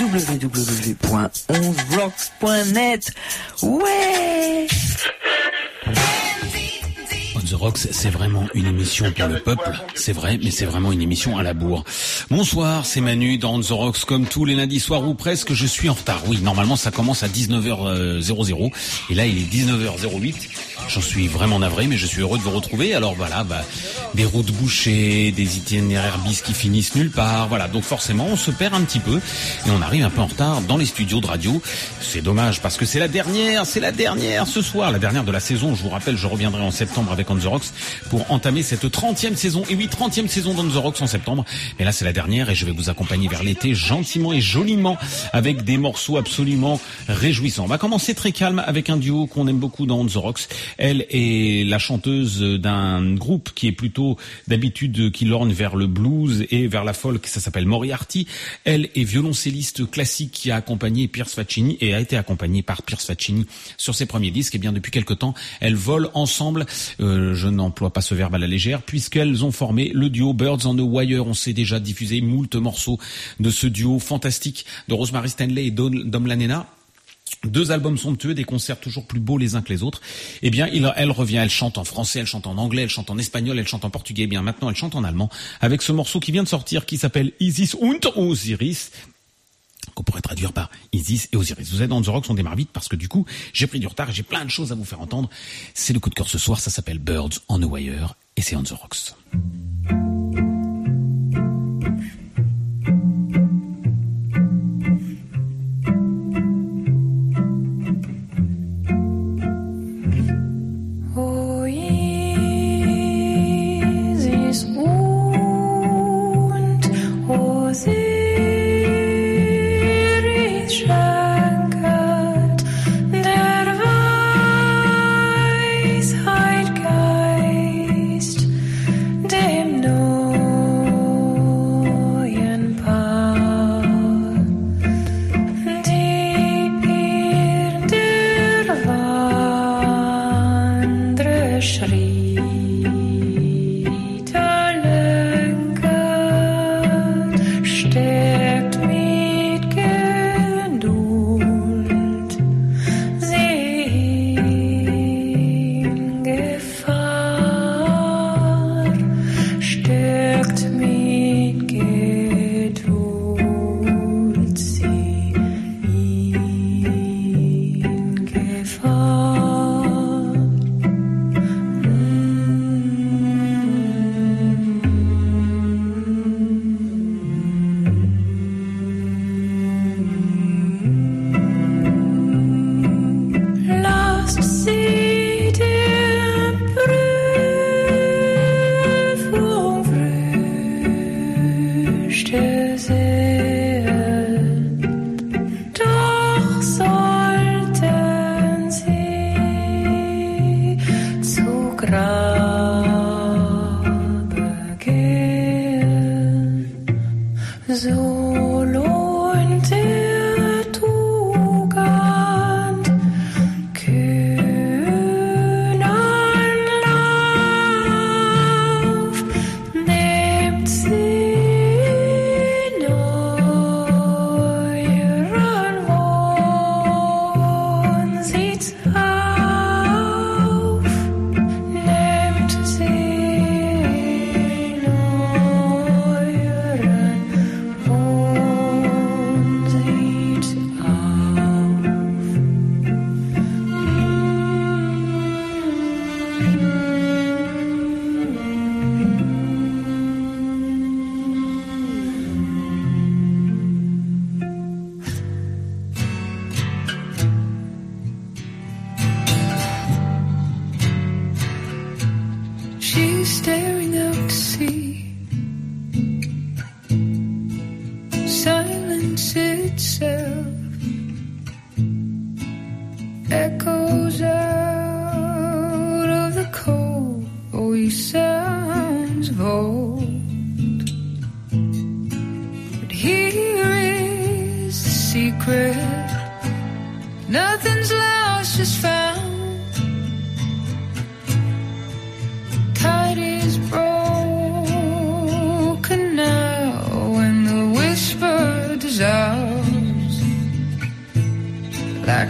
www.11rocks.net. Ouais The Rocks, c'est vraiment une émission pour le peuple, c'est vrai, mais c'est vraiment une émission à la bourre. Bonsoir, c'est Manu dans The Rocks, comme tous les lundis soirs ou presque, je suis en retard. Oui, normalement ça commence à 19h00, et là il est 19h08. J'en suis vraiment navré, mais je suis heureux de vous retrouver. Alors voilà, bah, des routes bouchées, des itinéraires bis qui finissent nulle part. Voilà, donc forcément, on se perd un petit peu et on arrive un peu en retard dans les studios de radio. C'est dommage parce que c'est la dernière, c'est la dernière ce soir, la dernière de la saison. Je vous rappelle, je reviendrai en septembre avec On The Rocks pour entamer cette 30e saison. Et oui, 30e saison d'On The Rocks en septembre. Et là, c'est la dernière et je vais vous accompagner vers l'été gentiment et joliment avec des morceaux absolument réjouissants. On va commencer très calme avec un duo qu'on aime beaucoup dans On The Rocks. Elle est la chanteuse d'un groupe qui est plutôt d'habitude qui lorne vers le blues et vers la folk. Ça s'appelle Moriarty. Elle est violoncelliste classique qui a accompagné Pierce Faccini et a été accompagnée par Pierce Faccini sur ses premiers disques. Et bien depuis quelque temps, elles volent ensemble. Euh, je n'emploie pas ce verbe à la légère puisqu'elles ont formé le duo Birds on the Wire. On s'est déjà diffusé moult morceaux de ce duo fantastique de Rosemary Stanley et Dom Lanena deux albums somptueux, des concerts toujours plus beaux les uns que les autres. Eh bien, elle revient, elle chante en français, elle chante en anglais, elle chante en espagnol, elle chante en portugais. Eh bien, maintenant, elle chante en allemand avec ce morceau qui vient de sortir, qui s'appelle Isis und Osiris qu'on pourrait traduire par Isis et Osiris. Vous êtes dans The Rocks, on démarre vite parce que du coup, j'ai pris du retard et j'ai plein de choses à vous faire entendre. C'est le coup de cœur ce soir, ça s'appelle Birds on the Wire et c'est on The Rocks.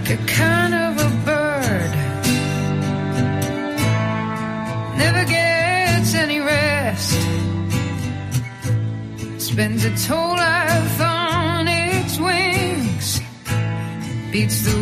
The kind of a bird. Never gets any rest. Spends its whole life on its wings. Beats the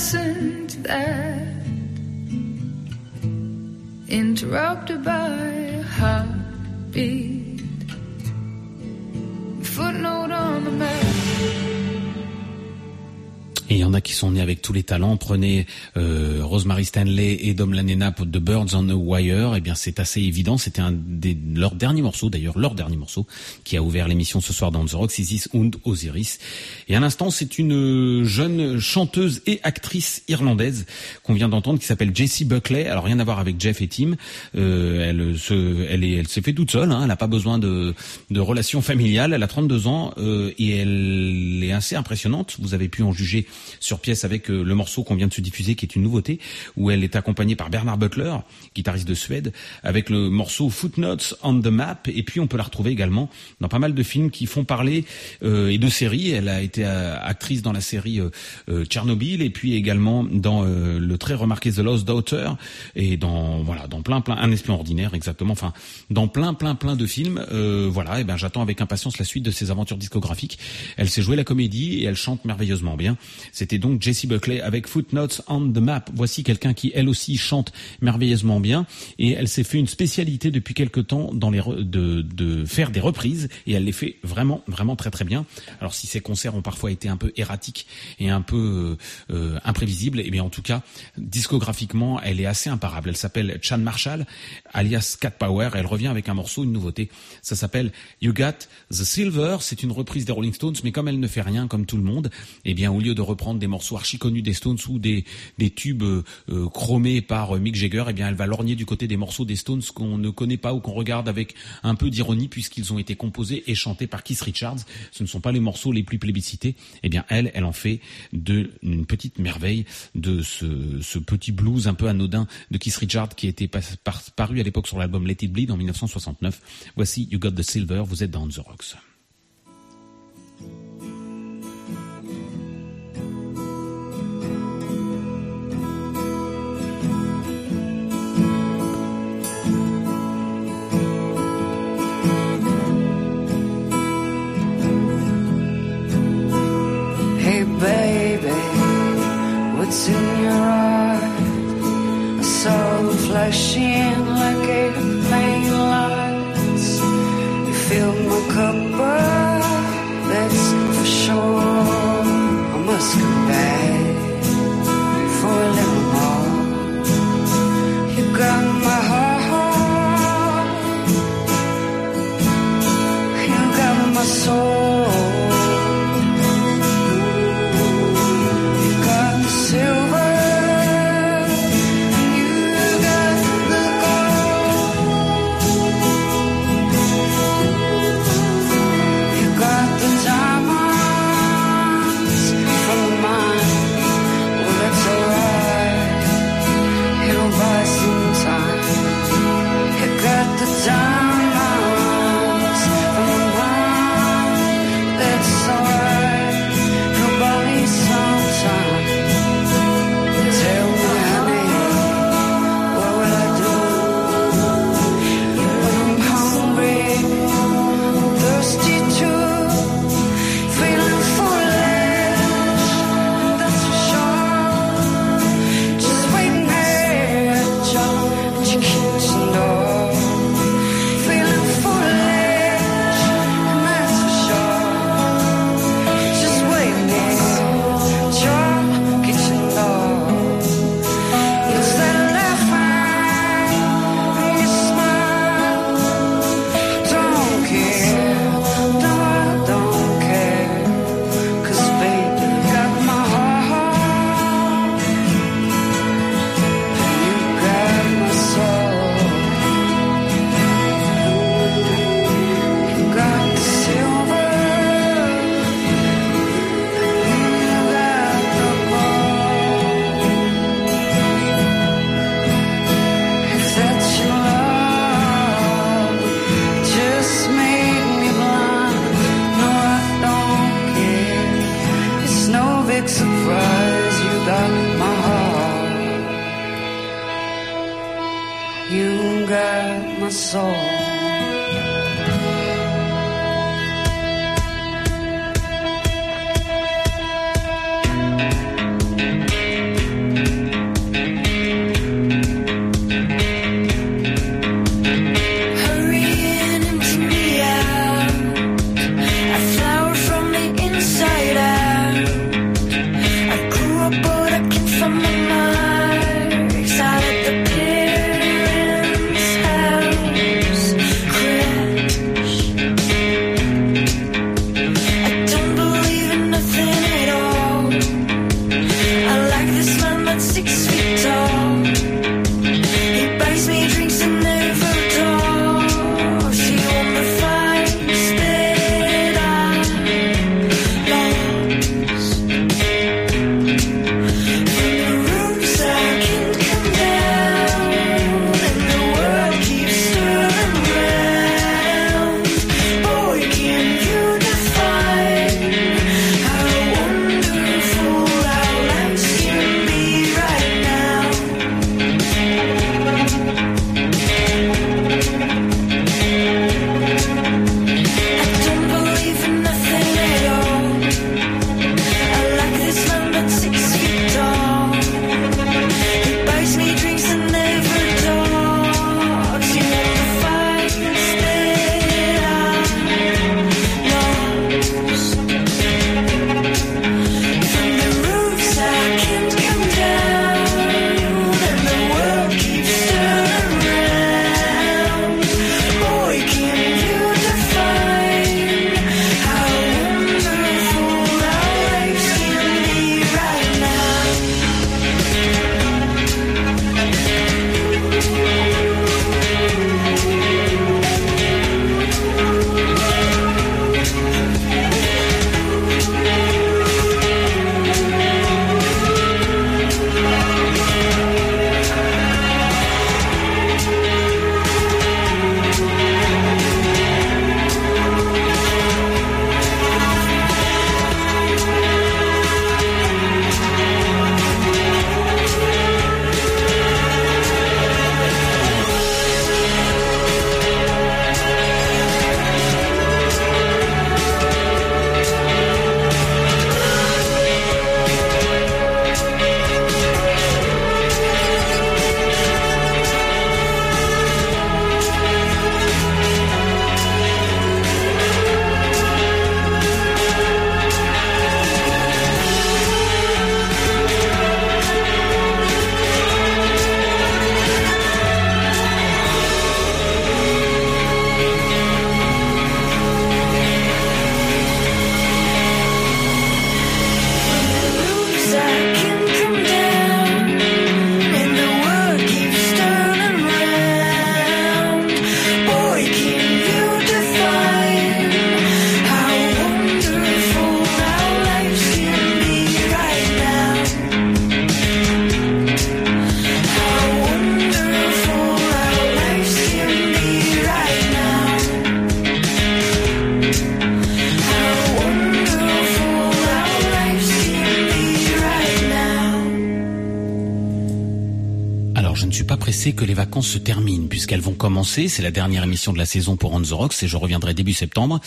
listen to that. Interrupted by a heartbeat, footnote on the map. Tous les talents. Prenez euh, Rosemary Stanley et Dom Lanena de Birds on a Wire. Eh bien, c'est assez évident. C'était un des leurs derniers morceaux, d'ailleurs leur dernier morceau, qui a ouvert l'émission ce soir dans The Rock, Isis und Osiris. Et à l'instant, c'est une jeune chanteuse et actrice irlandaise qu'on vient d'entendre, qui s'appelle Jessie Buckley. Alors rien à voir avec Jeff et Tim. Euh, elle se, elle est, elle s'est fait toute seule. Hein. Elle n'a pas besoin de, de relations familiales. Elle a 32 ans euh, et elle est assez impressionnante. Vous avez pu en juger sur pièce avec euh, le morceau qu'on vient de se diffuser, qui est une nouveauté, où elle est accompagnée par Bernard Butler, guitariste de Suède, avec le morceau Footnotes on the Map. Et puis on peut la retrouver également dans pas mal de films qui font parler euh, et de séries. Elle a été euh, actrice dans la série Tchernobyl et puis également dans le très remarqué The Lost Daughter et dans voilà dans plein plein un espion ordinaire exactement. Enfin dans plein plein plein de films. voilà. Et ben j'attends avec impatience la suite de ses aventures discographiques. Elle s'est jouée la comédie et elle chante merveilleusement bien. C'était donc Jessie Buckley avec Footnotes on the Map. Voici quelqu'un qui elle aussi chante merveilleusement bien et elle s'est fait une spécialité depuis quelque temps dans les de, de faire des reprises et elle les fait vraiment vraiment très très bien. Alors si ces concerts ont parfois été un peu erratiques et un peu euh, euh imprévisibles, eh bien en tout cas discographiquement elle est assez imparable. Elle s'appelle Chan Marshall alias Cat Power. Elle revient avec un morceau, une nouveauté. Ça s'appelle You Got the Silver. C'est une reprise des Rolling Stones, mais comme elle ne fait rien comme tout le monde, eh bien au lieu de reprendre des morceaux archi connus des Stones ou des, des tubes euh, chromés par Mick Jagger, eh bien elle va lorgner du côté des morceaux des Stones qu'on ne connaît pas ou qu'on regarde avec un peu d'ironie puisqu'ils ont été composés et chantés par Keith Richards. Ce ne sont pas les morceaux les plus plébiscités. Eh bien elle, elle en fait de une petite merveille de ce, ce petit blues un peu anodin de Keith Richards qui était paru à l'époque sur l'album Let It Bleed en 1969. Voici You Got the Silver, vous êtes dans The Rocks. Baby, what's in your eyes? Them flashing like a vacances se terminent puisqu'elles vont commencer. C'est la dernière émission de la saison pour On the et je reviendrai début septembre.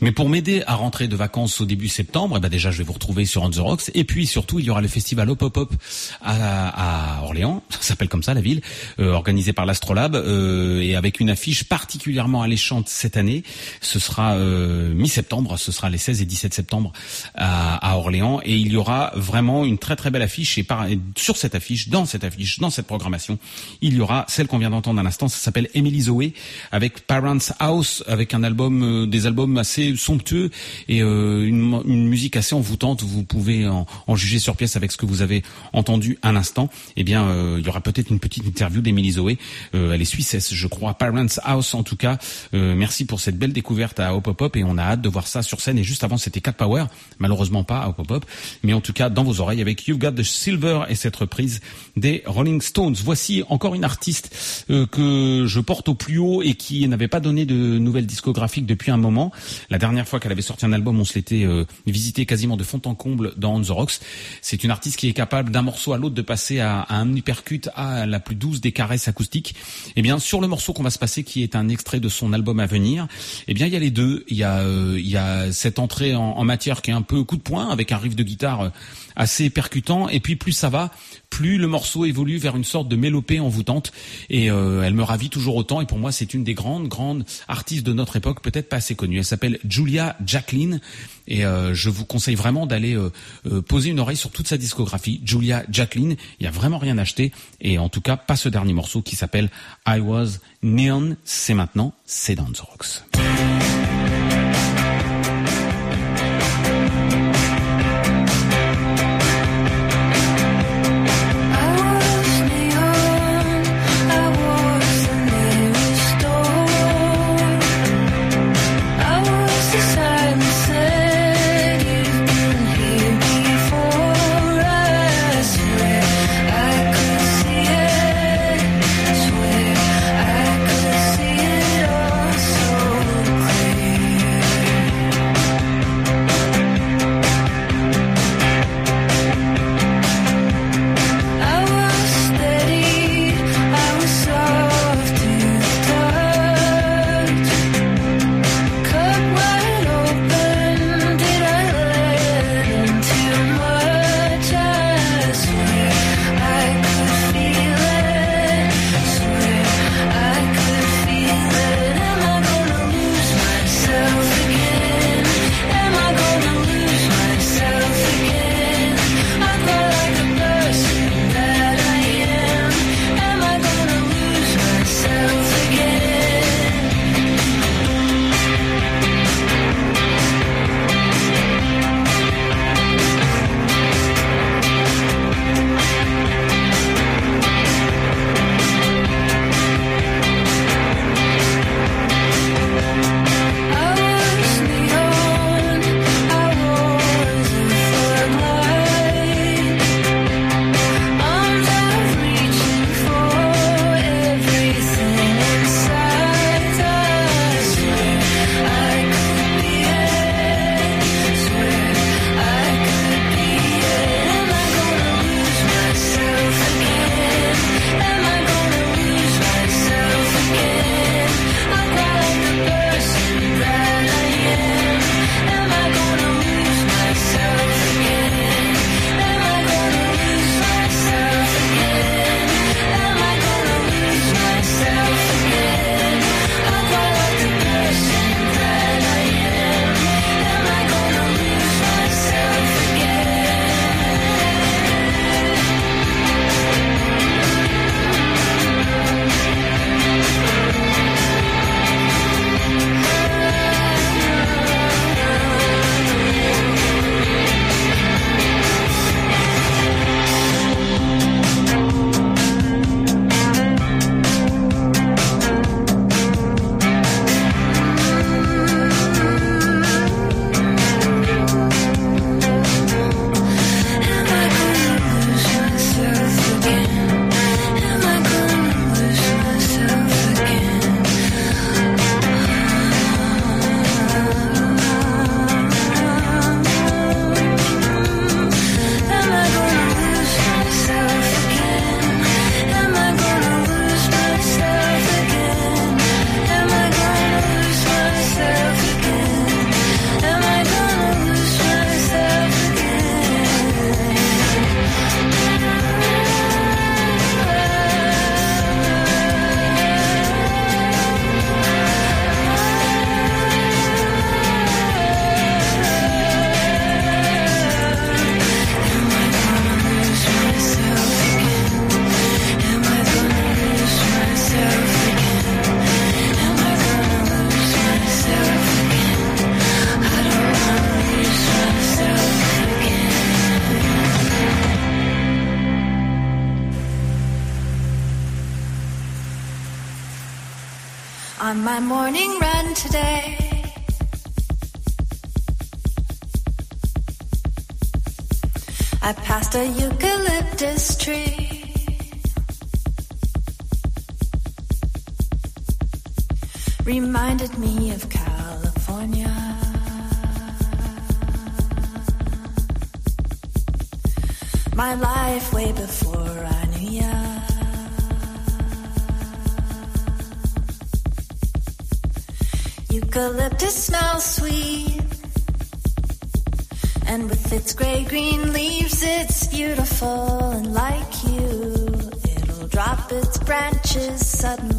Mais pour m'aider à rentrer de vacances au début septembre, eh ben déjà je vais vous retrouver sur On the Rocks. Et puis surtout il y aura le festival Hop Hop Hop à, à Orléans, ça s'appelle comme ça la ville, euh, organisé par l'Astrolabe. Euh, et avec une affiche particulièrement alléchante cette année. Ce sera euh, mi-septembre, ce sera les 16 et 17 septembre à, à Orléans. Et il y aura vraiment une très très belle affiche. Et, par, et sur cette affiche, dans cette affiche, dans cette programmation, il y aura celle qu'on vient d'entendre à l'instant, ça s'appelle Emily Zoé avec Parents House, avec un album, euh, des albums assez somptueux et euh, une, une, musique assez envoûtante. Vous pouvez en, en, juger sur pièce avec ce que vous avez entendu à l'instant. Eh bien, euh, il y aura peut-être une petite interview d'Emily Zoé. Euh, elle est suissesse, je crois. Parents House, en tout cas. Euh, merci pour cette belle découverte à Hop Hop Hop et on a hâte de voir ça sur scène. Et juste avant, c'était Cat Power, malheureusement pas à Hop Hop Hop, mais en tout cas dans vos oreilles avec You've Got the Silver et cette reprise des Rolling Stones. Voici encore une artiste euh, que je porte au plus haut et qui n'avait pas donné de nouvelles discographiques depuis un moment. La dernière fois qu'elle avait sorti un album, on se l'était euh, visité quasiment de fond en comble dans On The Rocks. C'est une artiste qui est capable d'un morceau à l'autre de passer à, à un hypercute à la plus douce des caresses acoustiques. Et bien sur le morceau qu'on va se passer, qui est un extrait de son album à venir, eh bien il y a les deux. Il y a, euh, il y a cette entrée en, en, matière qui est un peu coup de poing avec un riff de guitare euh, assez percutant. Et puis plus ça va, plus le morceau évolue vers une sorte de mélopée envoûtante. Et euh, elle me ravit toujours autant. Et pour moi, c'est une des grandes, grandes artistes de notre époque, peut-être pas assez connue. Elle s'appelle Julia Jacqueline. Et euh, je vous conseille vraiment d'aller euh, euh, poser une oreille sur toute sa discographie. Julia Jacqueline, il y a vraiment rien acheté. Et en tout cas, pas ce dernier morceau qui s'appelle I Was Neon. C'est maintenant, c'est dans The Rocks. Eucalyptus smells sweet. And with its gray green leaves, it's beautiful. And like you, it'll drop its branches suddenly.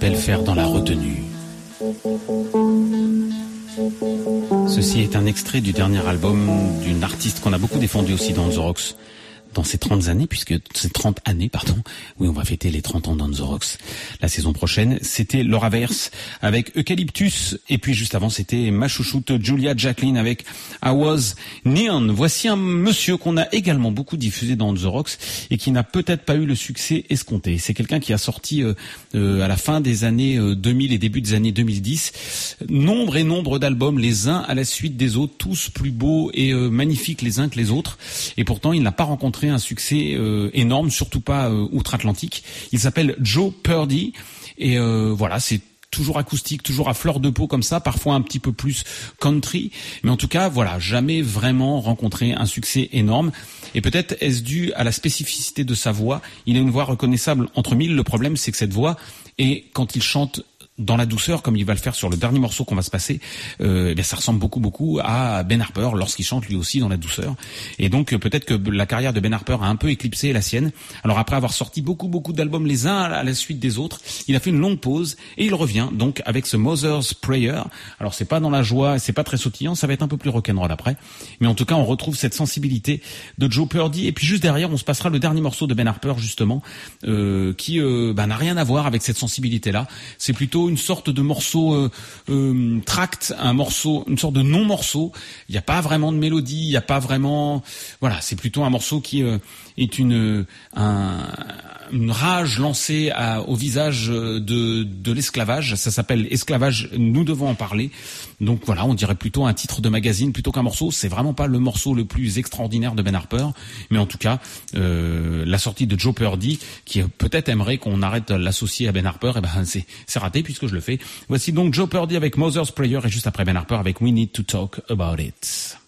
Faire dans. Ceci est un extrait du dernier album d'une artiste qu'on a beaucoup défendu aussi dans The Rocks dans ces 30 années, puisque ces 30 années, pardon, oui, on va fêter les 30 ans dans The Rocks la saison prochaine. C'était Laura Verse avec Eucalyptus, et puis juste avant, c'était ma chouchoute Julia Jacqueline avec I Was Neon. Voici un monsieur qu'on a également beaucoup diffusé dans The Rocks et qui n'a peut-être pas eu le succès escompté. C'est quelqu'un qui a sorti euh, euh, à la fin des années euh, 2000 et début des années 2010 nombre et nombre d'albums, les uns à la suite des autres, tous plus beaux et euh, magnifiques les uns que les autres. Et pourtant, il n'a pas rencontré un succès euh, énorme, surtout pas euh, outre-Atlantique. Il s'appelle Joe Purdy et euh, voilà, c'est toujours acoustique, toujours à fleur de peau comme ça, parfois un petit peu plus country, mais en tout cas, voilà, jamais vraiment rencontré un succès énorme. Et peut-être est-ce dû à la spécificité de sa voix. Il a une voix reconnaissable entre mille. Le problème, c'est que cette voix, et quand il chante dans la douceur, comme il va le faire sur le dernier morceau qu'on va se passer, euh, eh bien ça ressemble beaucoup beaucoup à Ben Harper lorsqu'il chante lui aussi dans la douceur. Et donc euh, peut-être que la carrière de Ben Harper a un peu éclipsé la sienne. Alors après avoir sorti beaucoup beaucoup d'albums les uns à la suite des autres, il a fait une longue pause et il revient donc avec ce Mother's Prayer. Alors c'est pas dans la joie, c'est pas très sautillant, ça va être un peu plus rock'n'roll après. Mais en tout cas, on retrouve cette sensibilité de Joe Purdy. Et puis juste derrière, on se passera le dernier morceau de Ben Harper justement, euh, qui euh, bah, n'a rien à voir avec cette sensibilité-là. C'est plutôt une sorte de morceau euh, euh, tract, un morceau, une sorte de non-morceau. Il n'y a pas vraiment de mélodie, il n'y a pas vraiment, voilà, c'est plutôt un morceau qui euh, est une un, une rage lancée au visage de, de l'esclavage. Ça s'appelle Esclavage, nous devons en parler. Donc voilà, on dirait plutôt un titre de magazine plutôt qu'un morceau. C'est vraiment pas le morceau le plus extraordinaire de Ben Harper, mais en tout cas, euh, la sortie de Joe Purdy, qui peut-être aimerait qu'on arrête l'associer à Ben Harper, et ben c'est c'est raté puisque je le fais. Voici donc Joe Purdy avec Mother's Prayer et juste après Ben Harper avec We Need to Talk About It.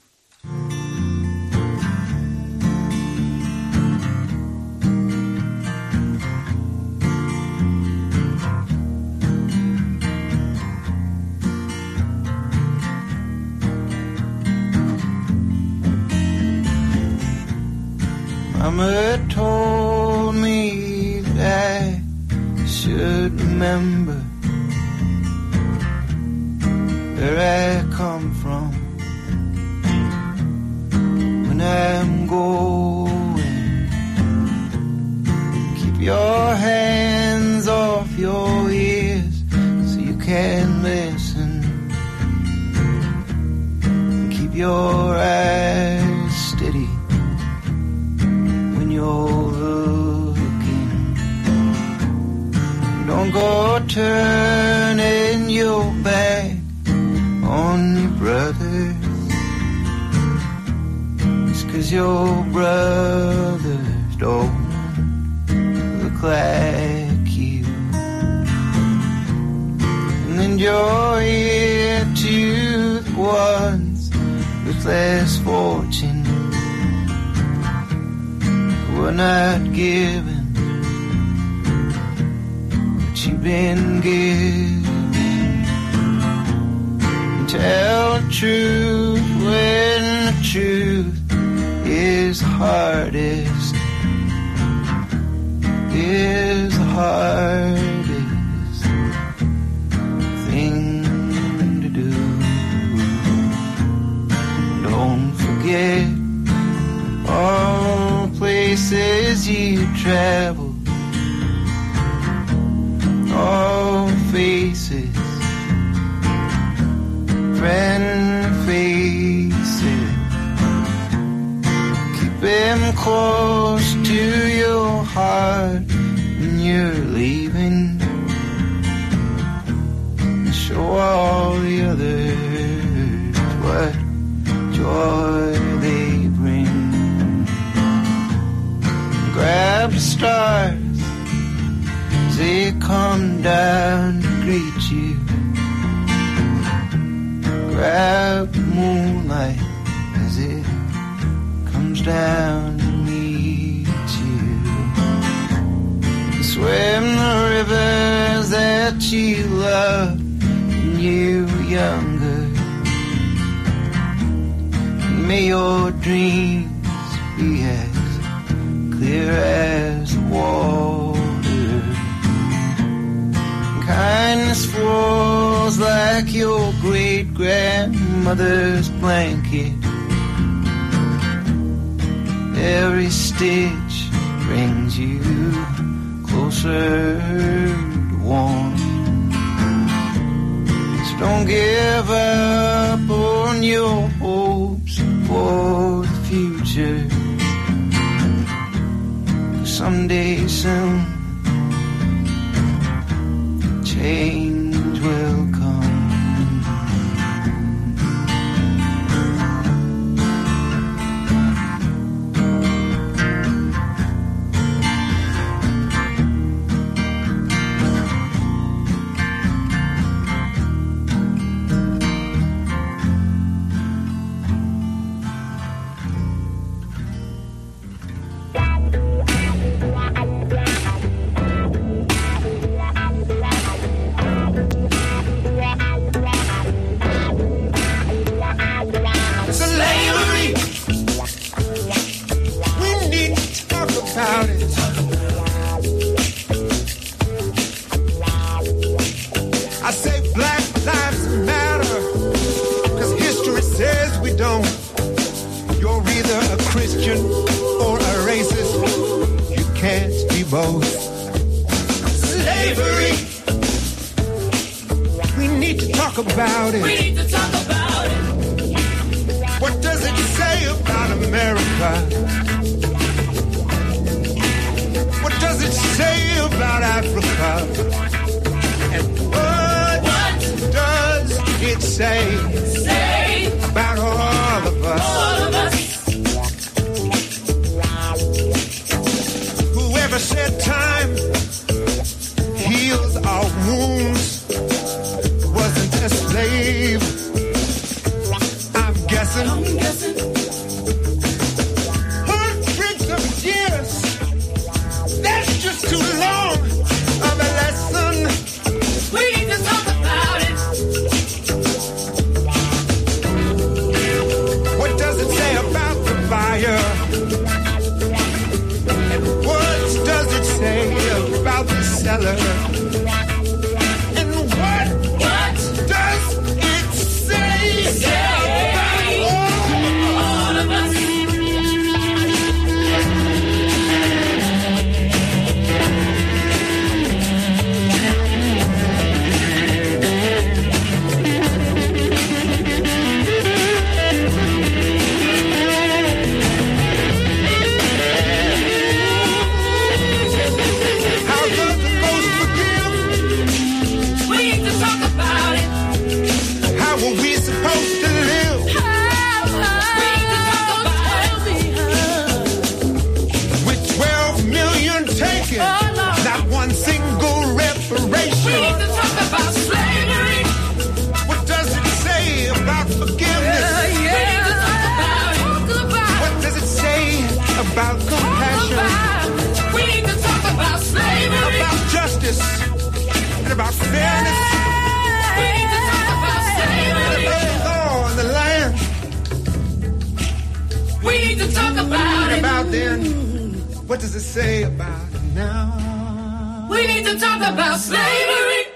Mama told me that I should remember where I come from when I'm going. Keep your hands off your ears so you can listen. Keep your eyes you're. Don't go turning your back on your brothers. It's cause your brothers don't look like you. And then you're here to the ones with less fortune were not given what you've been given. Tell the truth when the truth is hardest. Is the hardest thing to do. Don't forget places you travel, all faces, friend faces. Keep them close your dreams be as clear as water. Kindness flows like your great grandmother's blanket. Every stitch brings you closer to warm. So don't give up on your for the future. Someday soon, We need to talk about it. about then, what does it say about now? We need to talk about slavery.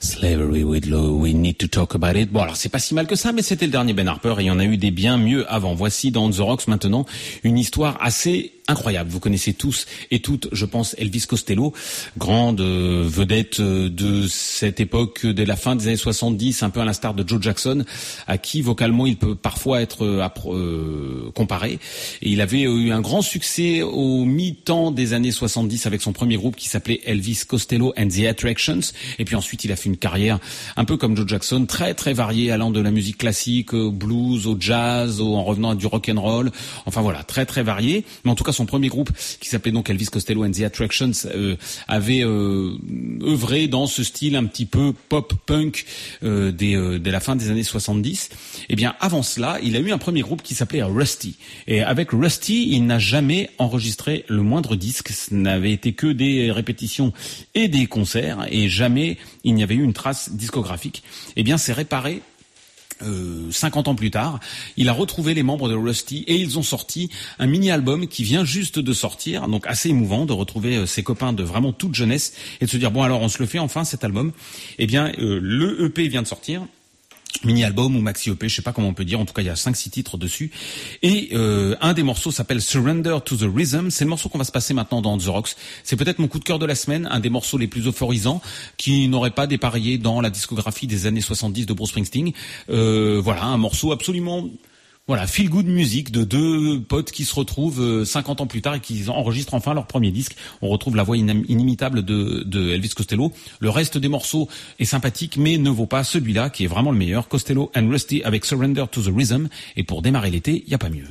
Slavery with Law, we need to talk about it. Bon, alors c'est pas si mal que ça, mais c'était le dernier Ben Harper et il y en a eu des bien mieux avant. Voici dans The Rocks maintenant une histoire assez incroyable. Vous connaissez tous et toutes, je pense, Elvis Costello, grande euh, vedette euh, de cette époque de la fin des années 70, un peu à l'instar de Joe Jackson, à qui vocalement il peut parfois être euh, euh, comparé. Et il avait eu un grand succès au mi-temps des années 70 avec son premier groupe qui s'appelait Elvis Costello and the Attractions. Et puis ensuite, il a fait une carrière un peu comme Joe Jackson, très très variée, allant de la musique classique au blues, au jazz, en revenant à du rock and roll. Enfin voilà, très très varié. Mais en tout cas, son premier groupe, qui s'appelait donc Elvis Costello and the Attractions, euh, avait euh, œuvré dans ce style un petit peu pop punk euh, euh, de la fin des années 70. Et bien avant cela, il a eu un premier groupe qui s'appelait Rusty. Et avec Rusty, il n'a jamais enregistré le moindre disque. Ce n'avait été que des répétitions et des concerts, et jamais il n'y avait eu une trace discographique. Eh bien, c'est réparé euh, 50 ans plus tard, il a retrouvé les membres de Rusty et ils ont sorti un mini-album qui vient juste de sortir, donc assez émouvant de retrouver euh, ses copains de vraiment toute jeunesse et de se dire bon alors on se le fait enfin cet album. Eh bien euh, le EP vient de sortir. Mini-album ou maxi-EP, je sais pas comment on peut dire, en tout cas il y a 5-6 titres dessus. Et euh, un des morceaux s'appelle Surrender to the Rhythm, c'est le morceau qu'on va se passer maintenant dans The Rocks. C'est peut-être mon coup de cœur de la semaine, un des morceaux les plus euphorisants, qui n'aurait pas dépareillé dans la discographie des années 70 de Bruce Springsteen. Euh, voilà, un morceau absolument... Voilà, feel good music de deux potes qui se retrouvent euh, 50 ans plus tard et qui enregistrent enfin leur premier disque. On retrouve la voix inim- inimitable de, Elvis Costello. Le reste des morceaux est sympathique, mais ne vaut pas celui-là qui est vraiment le meilleur. Costello and Rusty avec Surrender to the Rhythm. Et pour démarrer l'été, il a pas mieux.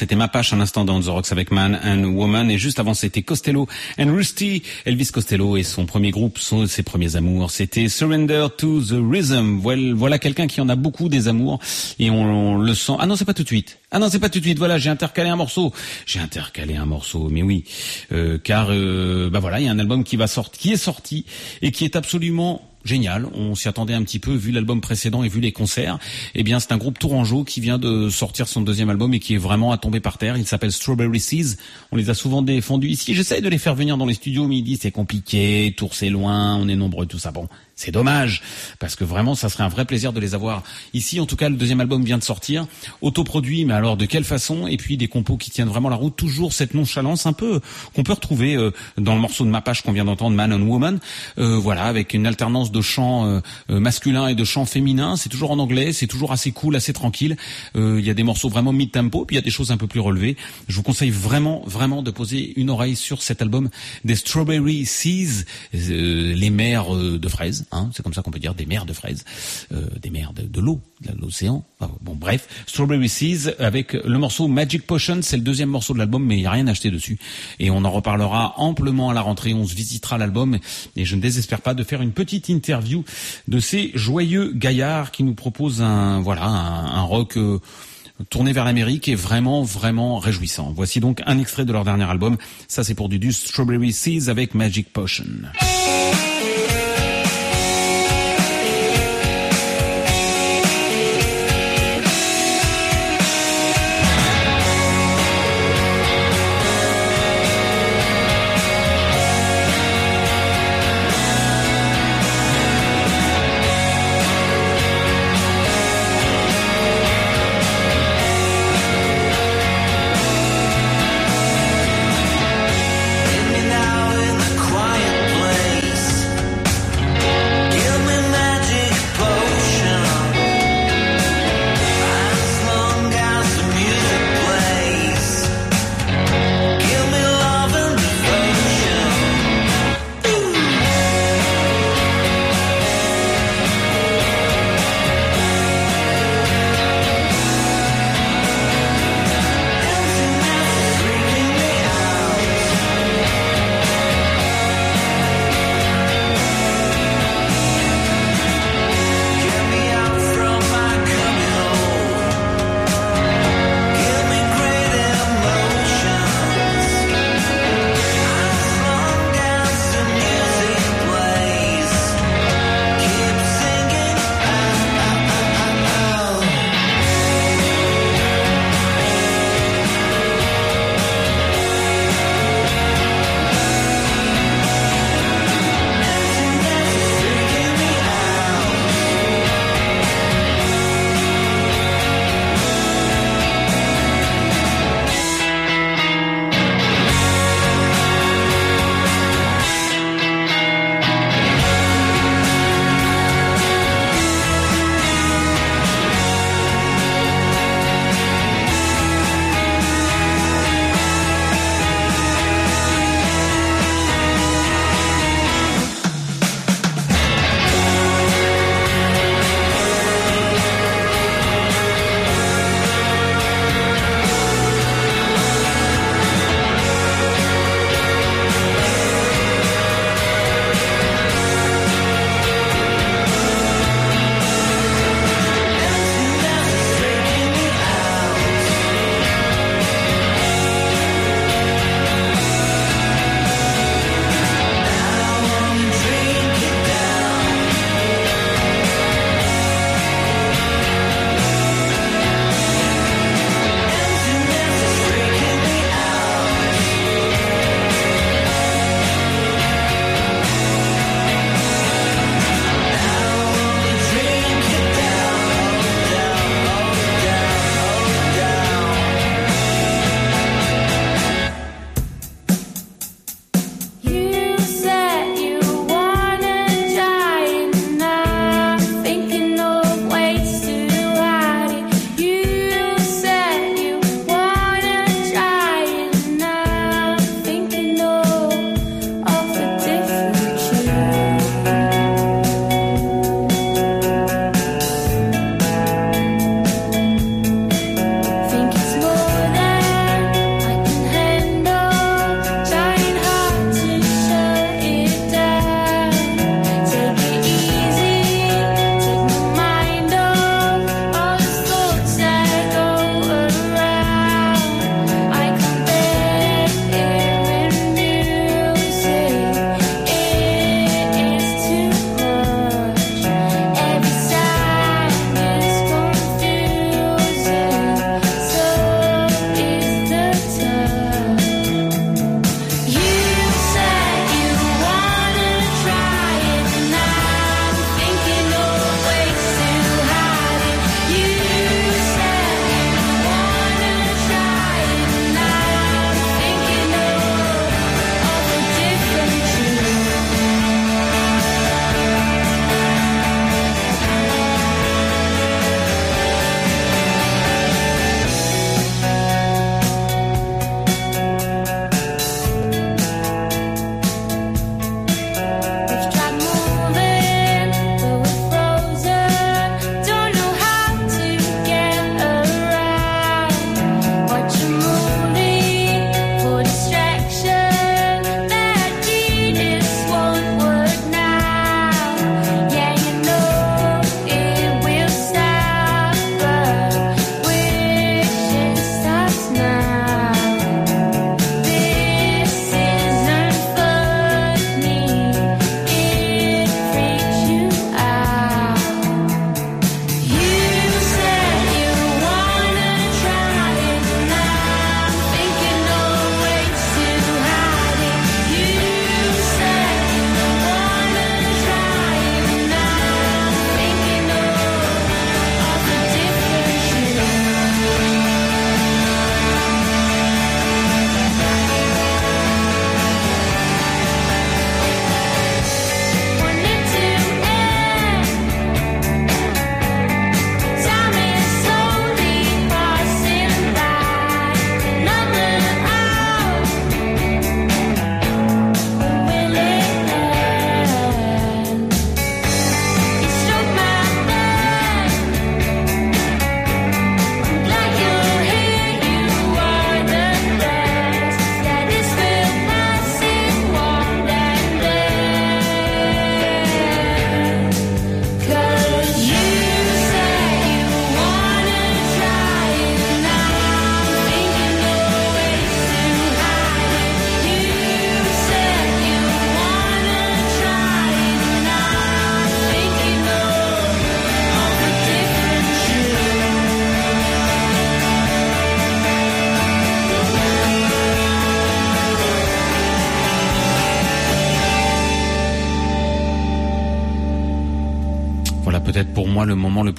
C'était Mapache un instant dans The Rocks avec Man and Woman et juste avant c'était Costello and Rusty. Elvis Costello et son premier groupe, sont ses premiers amours. C'était Surrender to the Rhythm. Voilà, quelqu'un qui en a beaucoup des amours et on, le sent. Ah non, c'est pas tout de suite. Ah non, c'est pas tout de suite. Voilà, j'ai intercalé un morceau. J'ai intercalé un morceau, mais oui, euh, car euh, bah voilà, il y a un album qui va qui est sorti et qui est absolument génial. On s'y attendait un petit peu vu l'album précédent et vu les concerts. Eh bien, c'est un groupe tourangeau qui vient de sortir son deuxième album et qui est vraiment à tomber par terre. Il s'appelle Strawberry Seas. On les a souvent défendus ici. J'essaye de les faire venir dans les studios, mais c'est compliqué, Tours c'est loin, on est nombreux, tout ça. Bon, c'est dommage parce que vraiment, ça serait un vrai plaisir de les avoir ici. En tout cas, le deuxième album vient de sortir, autoproduit, mais alors de quelle façon? Et puis des compos qui tiennent vraiment la route. Toujours cette nonchalance un peu qu'on peut retrouver euh, dans le morceau de ma page qu'on vient d'entendre, Man and Woman. Euh, voilà, avec une alternance de chants euh, euh, masculins et de chants féminins. C'est toujours en anglais, c'est toujours assez cool, assez tranquille. Il y a des morceaux vraiment mid-tempo, puis il y a des choses un peu plus relevées. Je vous conseille vraiment, vraiment de poser une oreille sur cet album des Strawberry Seas, les mers de fraises. Hein, c'est comme ça qu'on peut dire des mers de fraises, euh, des mers de, de l'eau, de l'océan. Bon, bref, Strawberry Seas avec le morceau Magic Potion, c'est le deuxième morceau de l'album, mais il n'y a rien acheté dessus. Et on en reparlera amplement à la rentrée. On se visitera l'album et je ne désespère pas de faire une petite interview de ces joyeux gaillards qui nous proposent un voilà un, rock. euh, tourné vers l'Amérique est vraiment, vraiment réjouissant. Voici donc un extrait de leur dernier album. Ça, c'est pour du, du Strawberry Seas avec Magic Potion.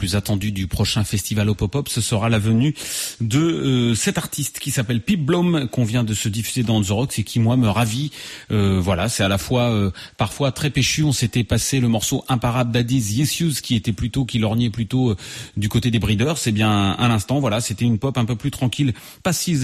Plus attendu du prochain festival au pop-up, ce sera la venue de euh, cet artiste qui s'appelle Pip Blom, qu'on vient de se diffuser dans The Rocks et qui moi me ravit. Euh, voilà, c'est à la fois euh, parfois très péchu. On s'était passé le morceau imparable d'Adiz Yes qui était plutôt, qui lorgnait plutôt du côté des Breeders. C'est bien un instant, voilà, c'était une pop un peu plus tranquille, pas si,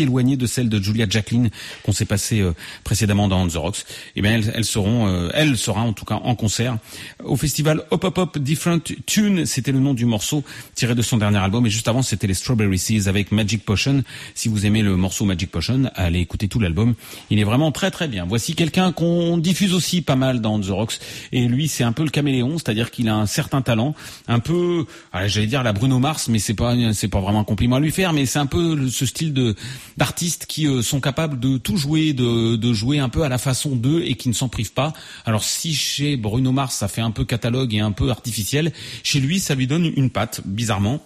éloignée de celle de Julia Jacqueline qu'on s'est passé précédemment dans The Rocks. Et bien elles, elles seront, elle sera en tout cas en concert au festival Hop Hop Hop Different Tune. C'était le nom du morceau tiré de son dernier album. Et juste avant, c'était les Strawberry Seas avec Magic Potion. Si vous aimez le morceau Magic Potion, allez écouter tout l'album. Il est vraiment très très bien. Voici quelqu'un qu'on diffuse aussi pas mal dans The Rocks. Et lui, c'est un peu le caméléon, c'est-à-dire qu'il a un certain talent, un peu, allez, j'allais dire la Bruno Mars, mais c'est pas c'est pas vraiment un compliment à lui faire, mais c'est un peu le- ce style de d'artistes qui euh, sont capables de tout jouer, de, de jouer un peu à la façon d'eux et qui ne s'en privent pas. Alors si chez Bruno Mars ça fait un peu catalogue et un peu artificiel, chez lui ça lui donne une patte, bizarrement.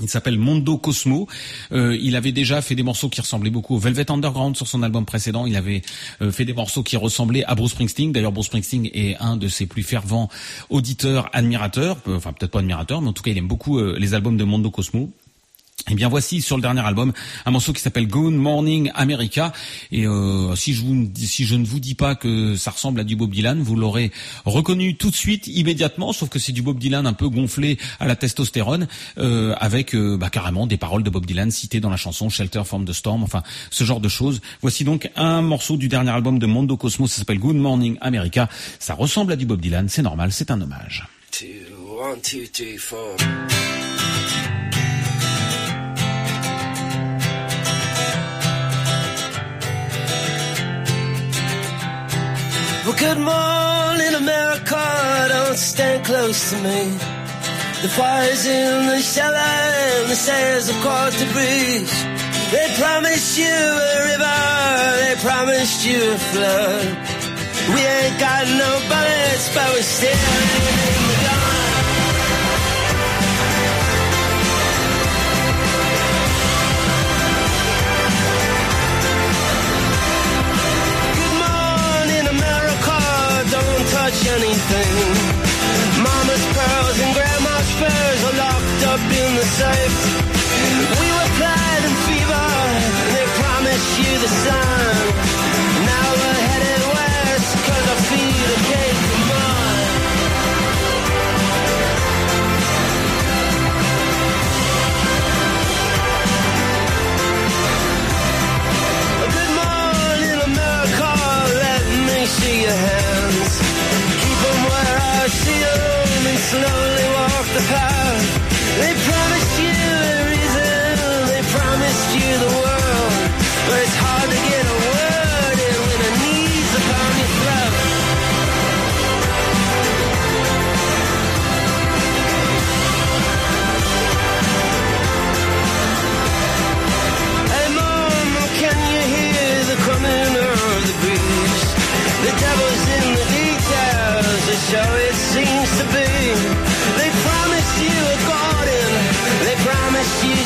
Il s'appelle Mondo Cosmo. Euh, il avait déjà fait des morceaux qui ressemblaient beaucoup au Velvet Underground sur son album précédent. Il avait euh, fait des morceaux qui ressemblaient à Bruce Springsteen. D'ailleurs, Bruce Springsteen est un de ses plus fervents auditeurs, admirateurs. Euh, Enfin, peut-être pas admirateurs, mais en tout cas, il aime beaucoup les albums de Mondo Cosmo. Eh bien voici sur le dernier album un morceau qui s'appelle Good Morning America et euh, si je vous si je ne vous dis pas que ça ressemble à du Bob Dylan, vous l'aurez reconnu tout de suite immédiatement sauf que c'est du Bob Dylan un peu gonflé à la testostérone euh, avec euh, bah, carrément des paroles de Bob Dylan citées dans la chanson Shelter from the Storm, enfin ce genre de choses. Voici donc un morceau du dernier album de Mondo Cosmos, ça s'appelle Good Morning America. Ça ressemble à du Bob Dylan, c'est normal, c'est un hommage. Good morning, America. Don't stand close to me. The fire's in the cellar and the sails across the bridge. They promised you a river, they promised you a flood. We ain't got no bullets, but we're still anything. Mama's pearls and grandma's furs are locked up in the safe. We were pride and fever. They promised you the sun. Slowly walk the path. They promised you a reason. They promised you the world. But it's hard to get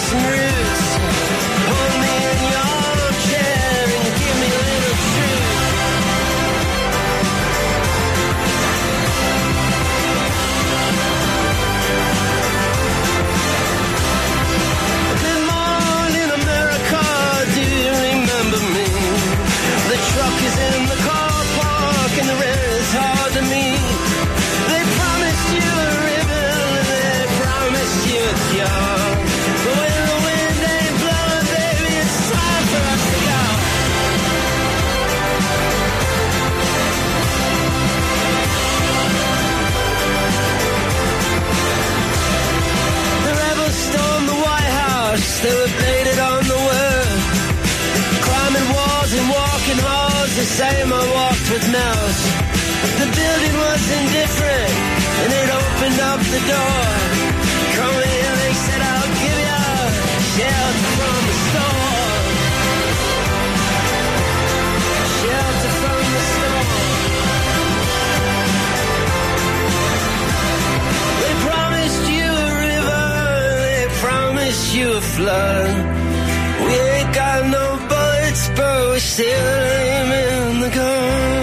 Christmas the same I walked with mouse. The building was indifferent, and it opened up the door. In, they said, I'll give you shelter from the storm. Shelter from the storm. They promised you a river, they promised you a flood. We ain't got no still aim in the goal.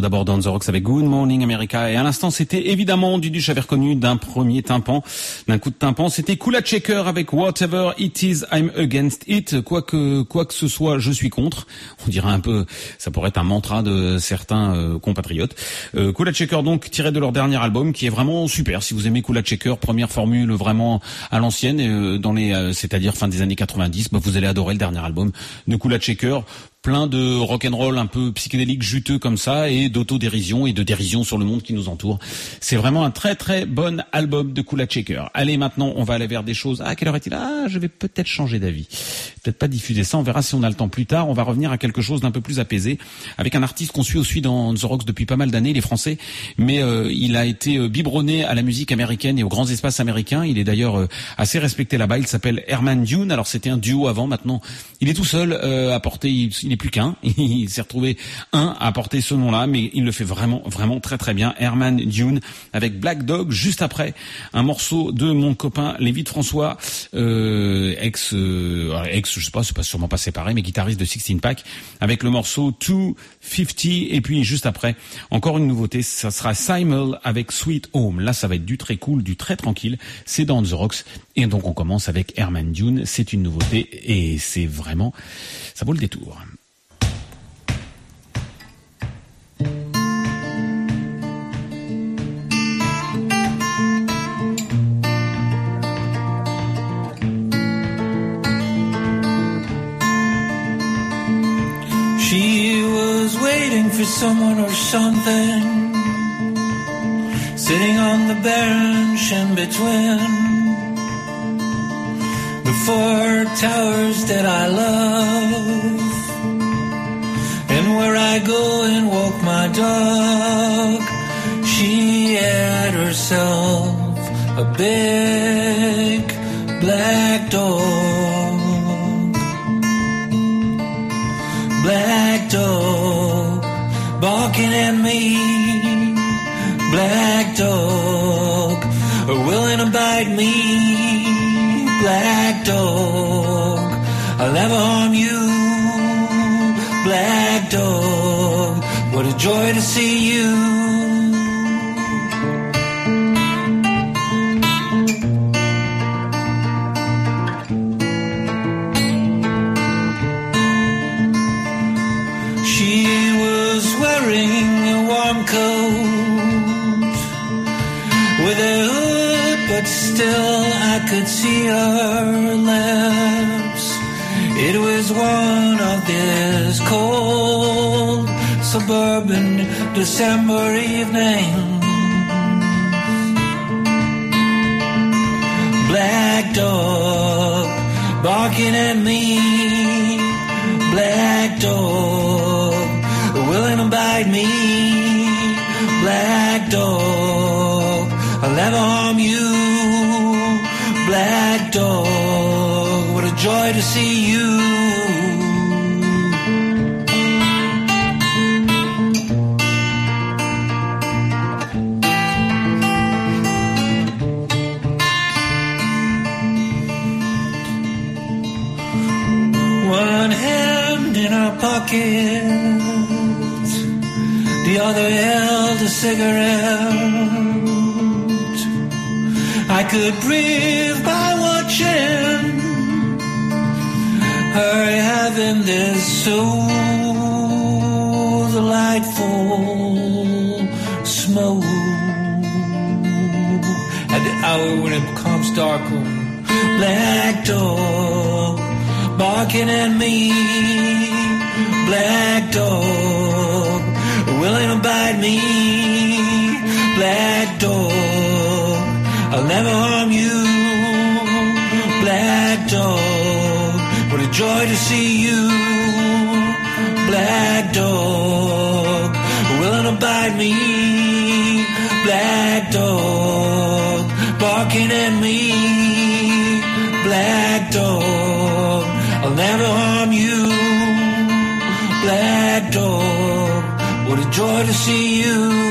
D'abord dans The Rocks avec Good Morning America et à l'instant c'était évidemment du j'avais reconnu d'un premier tympan, d'un coup de tympan, c'était Kula Checker avec Whatever It Is I'm Against It, quoi que quoi que ce soit je suis contre. On dirait un peu, ça pourrait être un mantra de certains euh, compatriotes. Euh, Kula Checker donc tiré de leur dernier album qui est vraiment super. Si vous aimez Kula Checker, première formule vraiment à l'ancienne, euh, dans les, euh, c'est-à-dire fin des années 90, bah, vous allez adorer le dernier album de Kula Checker plein de rock and roll un peu psychédélique juteux comme ça et d'autodérision et de dérision sur le monde qui nous entoure. C'est vraiment un très très bon album de Kula Checker. Allez maintenant, on va aller vers des choses. Ah, quelle heure est-il? Ah, je vais peut-être changer d'avis. Peut-être pas diffuser ça, on verra si on a le temps plus tard. On va revenir à quelque chose d'un peu plus apaisé avec un artiste qu'on suit aussi dans The Rocks depuis pas mal d'années, il est français, mais euh, il a été euh, biberonné à la musique américaine et aux grands espaces américains. Il est d'ailleurs euh, assez respecté là-bas. Il s'appelle Herman Dune. Alors c'était un duo avant, maintenant il est tout seul euh, à porter. N'est plus qu'un. Il s'est retrouvé un à porter ce nom-là, mais il le fait vraiment, vraiment très très bien. Herman Dune avec Black Dog juste après un morceau de mon copain Lévi de François, euh, ex, euh, ex, je sais pas, c'est pas sûrement pas séparé, mais guitariste de Sixteen Pack, avec le morceau 250 et puis juste après encore une nouveauté, ça sera Simul avec Sweet Home. Là, ça va être du très cool, du très tranquille. C'est dans The Rocks et donc on commence avec Herman Dune. C'est une nouveauté et c'est vraiment, ça vaut le détour. For someone or something, sitting on the bench in between. The four towers that I love, and where I go and walk my dog. She had herself a big black dog barking at me. Black dog willing to bite me. Black dog, I'll never harm you. Black dog, what a joy to see you. could see her lips. It was one of these cold suburban December evenings. Black dog barking at me to see you. One hand in our pocket, the other held a cigarette. I could breathe by watching her having this so delightful smoke. At the hour when it becomes darker, black dog barking at me. Black dog willing to bite me. Black dog, I'll never joy to see you. Black dog, willing to bite me. Black dog, barking at me. Black dog, I'll never harm you. Black dog, what a joy to see you.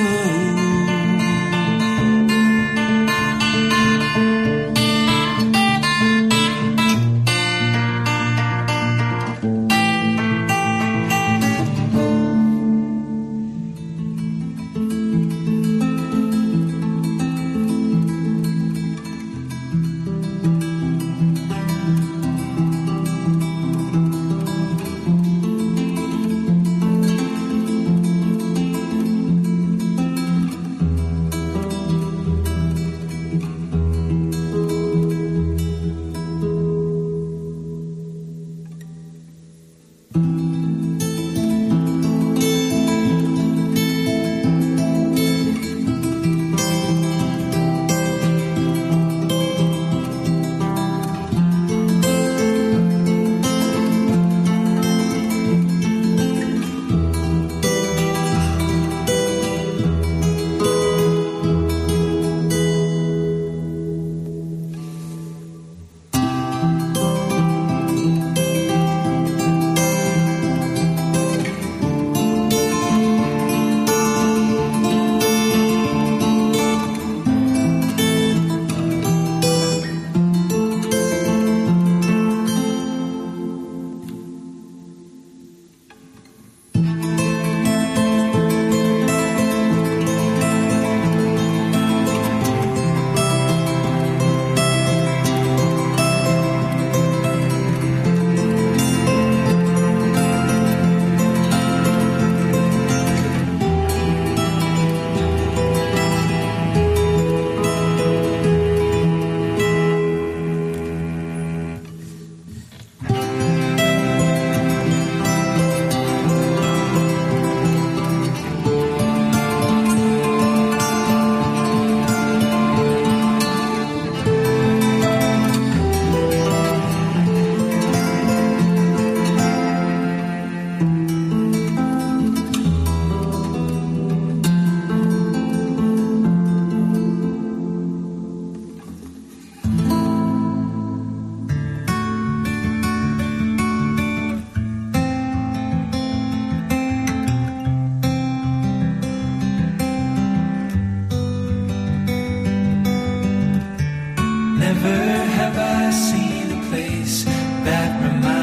Never have I seen a place that reminds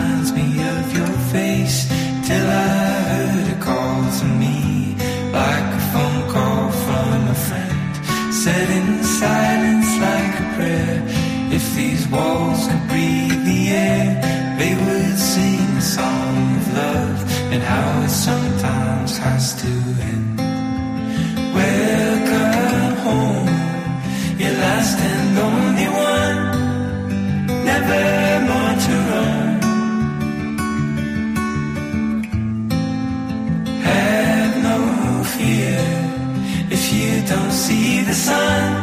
the sun,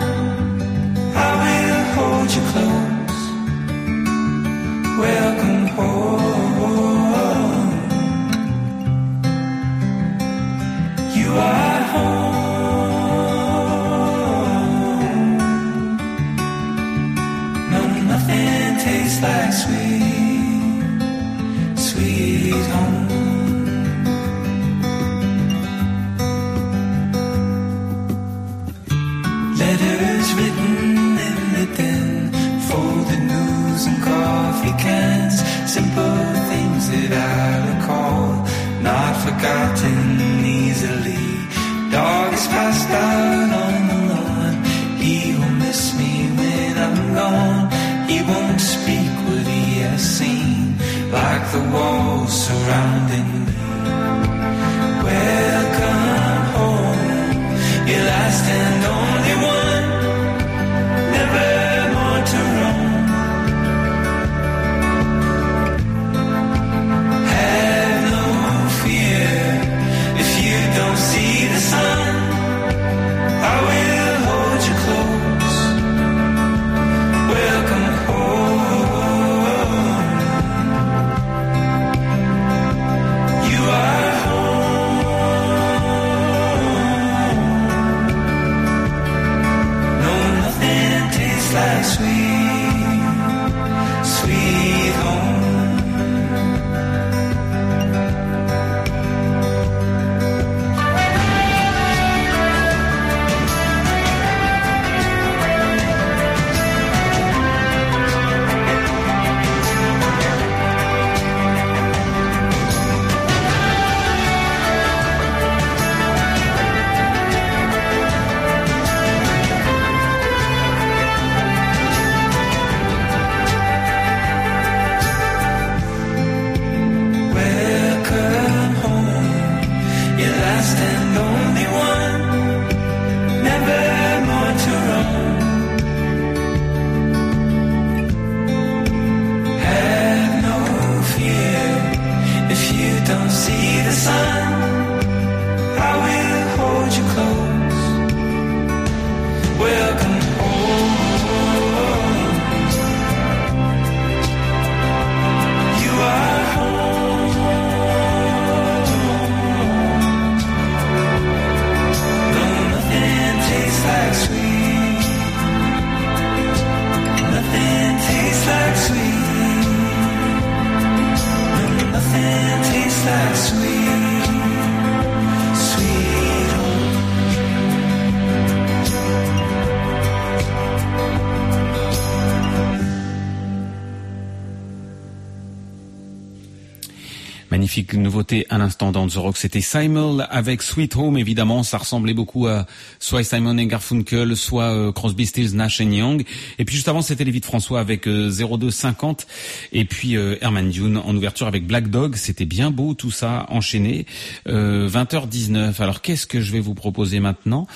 À l'instant dans The Rock, c'était Simon avec Sweet Home évidemment, ça ressemblait beaucoup à soit Simon et Garfunkel, soit euh, Crosby, Stills, Nash Young. Et puis juste avant c'était Lévi François avec euh, 0250 et puis euh, Herman Dune en ouverture avec Black Dog, c'était bien beau tout ça enchaîné. Euh, 20h19. Alors qu'est-ce que je vais vous proposer maintenant?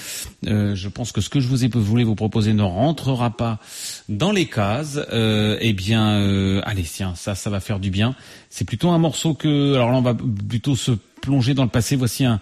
Euh, Je pense que ce que je vous ai voulais vous proposer ne rentrera pas dans les cases. Euh, eh bien, euh, allez tiens, ça ça va faire du bien. C'est plutôt un morceau que, alors là, on va plutôt se plonger dans le passé. Voici un,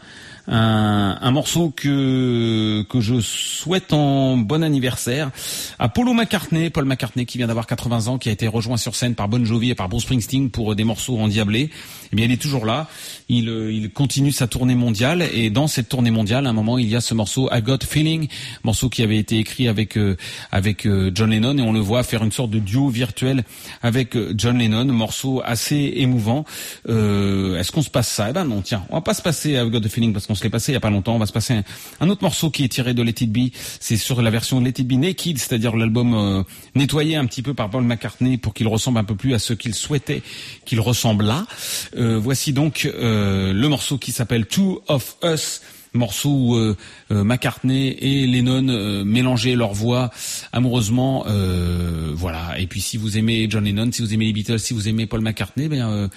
un, un morceau que que je souhaite en bon anniversaire à Paulo McCartney, Paul McCartney qui vient d'avoir 80 ans, qui a été rejoint sur scène par Bon Jovi et par Bruce Springsteen pour des morceaux endiablés. Eh bien, il est toujours là. Il, euh, il continue sa tournée mondiale et dans cette tournée mondiale, à un moment, il y a ce morceau I Got Feeling, morceau qui avait été écrit avec euh, avec euh, John Lennon et on le voit faire une sorte de duo virtuel avec John Lennon, morceau assez émouvant. Euh, Est-ce qu'on se passe ça? Eh ben non, tiens, on va pas se passer I Got the Feeling parce qu'on se l'est passé il y a pas longtemps. On va se passer un, un autre morceau qui est tiré de Let It Be. C'est sur la version Let It Be Naked, c'est-à-dire l'album euh, nettoyé un petit peu par Paul McCartney pour qu'il ressemble un peu plus à ce qu'il souhaitait qu'il ressemble là. Euh, voici donc euh, le morceau qui s'appelle Two of Us morceau où euh, euh, McCartney et Lennon euh, mélangeaient leurs voix amoureusement, euh, voilà. Et puis si vous aimez John Lennon, si vous aimez les Beatles, si vous aimez Paul McCartney, ben euh,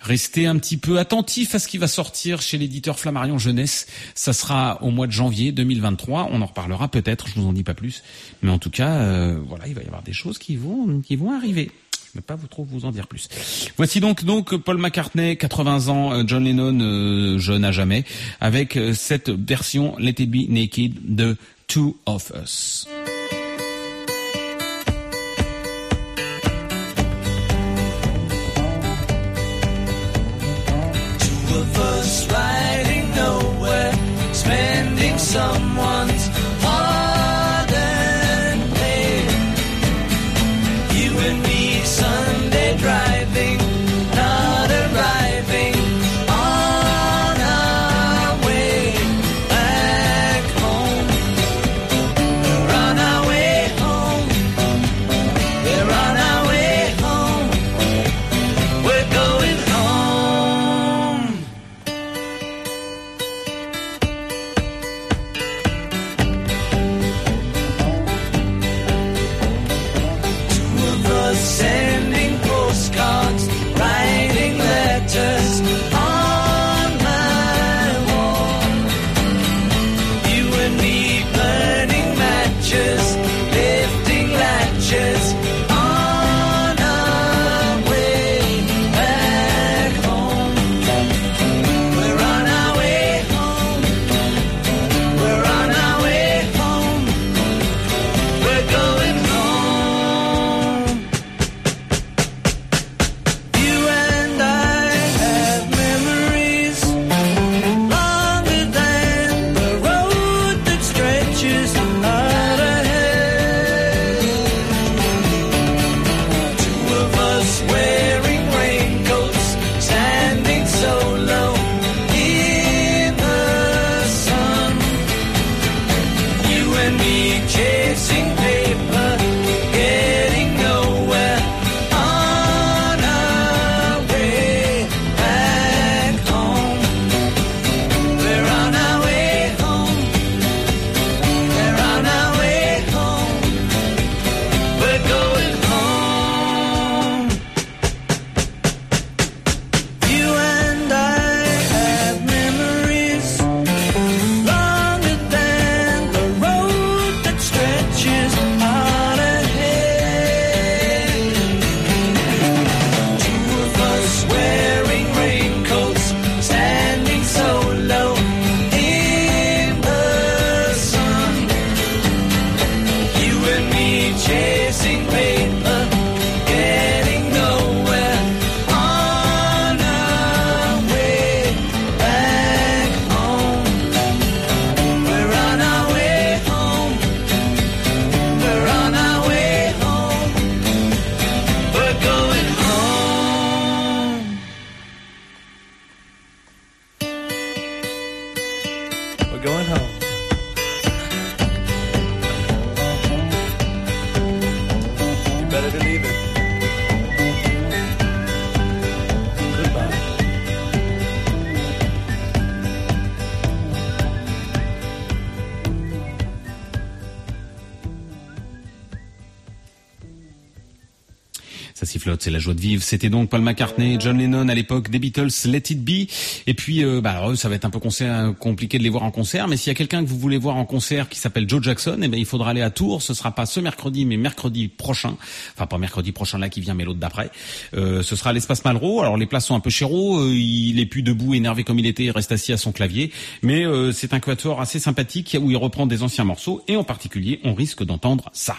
restez un petit peu attentif à ce qui va sortir chez l'éditeur Flammarion Jeunesse. Ça sera au mois de janvier 2023. On en reparlera peut-être. Je vous en dis pas plus, mais en tout cas, euh, voilà, il va y avoir des choses qui vont qui vont arriver. Je ne vais pas vous trop vous en dire plus. Voici donc donc Paul McCartney, 80 ans, euh, John Lennon, euh, jeune à jamais, avec euh, cette version Let It Be Naked de Two of Us. Of us riding nowhere, spending someone's joie de. C'était donc Paul McCartney, John Lennon à l'époque des Beatles, Let It Be. Et puis, euh, bah, alors, ça va être un peu concert, compliqué de les voir en concert. Mais s'il y a quelqu'un que vous voulez voir en concert qui s'appelle Joe Jackson, eh ben, il faudra aller à Tours. Ce sera pas ce mercredi, mais mercredi prochain. Enfin, pas mercredi prochain là qui vient, mais l'autre d'après. Euh, ce sera à l'espace Malraux. Alors, les places sont un peu chéros. Euh, il est plus debout, énervé comme il était. Il reste assis à son clavier. Mais euh, c'est un quatuor assez sympathique où il reprend des anciens morceaux. Et en particulier, on risque d'entendre ça.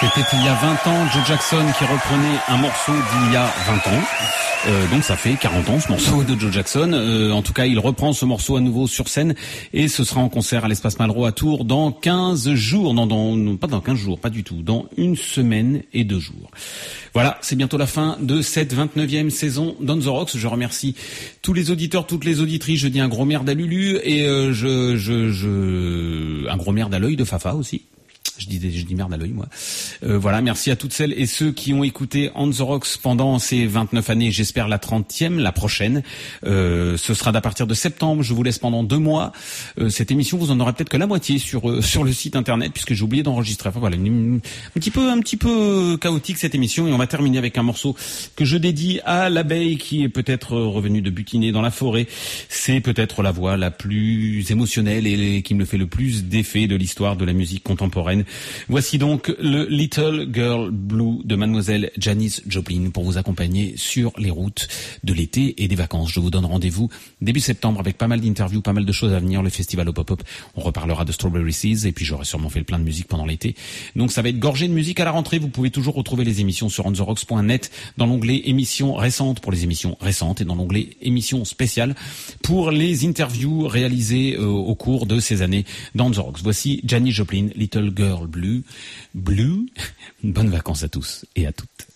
C'était il y a 20 ans, Joe Jackson qui reprenait un morceau d'il y a 20 ans. Euh, donc ça fait 40 ans ce morceau de Joe Jackson. Euh, en tout cas, il reprend ce morceau à nouveau sur scène et ce sera en concert à l'Espace Malraux à Tours dans 15 jours. Non, dans, non, pas dans 15 jours, pas du tout. Dans une semaine et deux jours. Voilà, c'est bientôt la fin de cette 29e saison d'On The Rocks. Je remercie tous les auditeurs, toutes les auditrices. Je dis un gros merde à Lulu et euh, je, je, je, un gros merde à l'œil de Fafa aussi. Je dis, je dis merde à l'œil, moi. Euh, voilà, merci à toutes celles et ceux qui ont écouté On pendant ces 29 années, j'espère la 30e, la prochaine. Euh, ce sera d'à partir de septembre, je vous laisse pendant deux mois. Euh, cette émission, vous en aurez peut-être que la moitié sur euh, sur le site internet, puisque j'ai oublié d'enregistrer. Enfin voilà, un petit peu un petit peu chaotique cette émission, et on va terminer avec un morceau que je dédie à l'abeille qui est peut-être revenue de butiner dans la forêt. C'est peut-être la voix la plus émotionnelle et qui me fait le plus d'effet de l'histoire de la musique contemporaine. Voici donc le Little Girl Blue de mademoiselle Janice Joplin pour vous accompagner sur les routes de l'été et des vacances. Je vous donne rendez-vous début septembre avec pas mal d'interviews, pas mal de choses à venir, le festival au pop-up. On reparlera de Strawberry Seas et puis j'aurai sûrement fait le plein de musique pendant l'été. Donc ça va être gorgé de musique à la rentrée. Vous pouvez toujours retrouver les émissions sur ontherocks.net dans l'onglet émissions récentes pour les émissions récentes et dans l'onglet émissions spéciales pour les interviews réalisées euh, au cours de ces années dans The Rocks. Voici Janis Joplin, Little Girl Blue. Blue. Bonnes vacances à tous et à toutes.